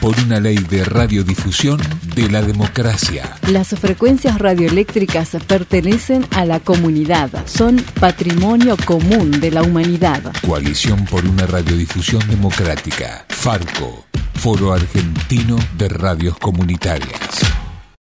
por una ley de radiodifusión de la democracia. Las frecuencias radioeléctricas pertenecen a la comunidad, son patrimonio común de la humanidad. Coalición por una radiodifusión democrática. Farco, Foro Argentino de Radios Comunitarias.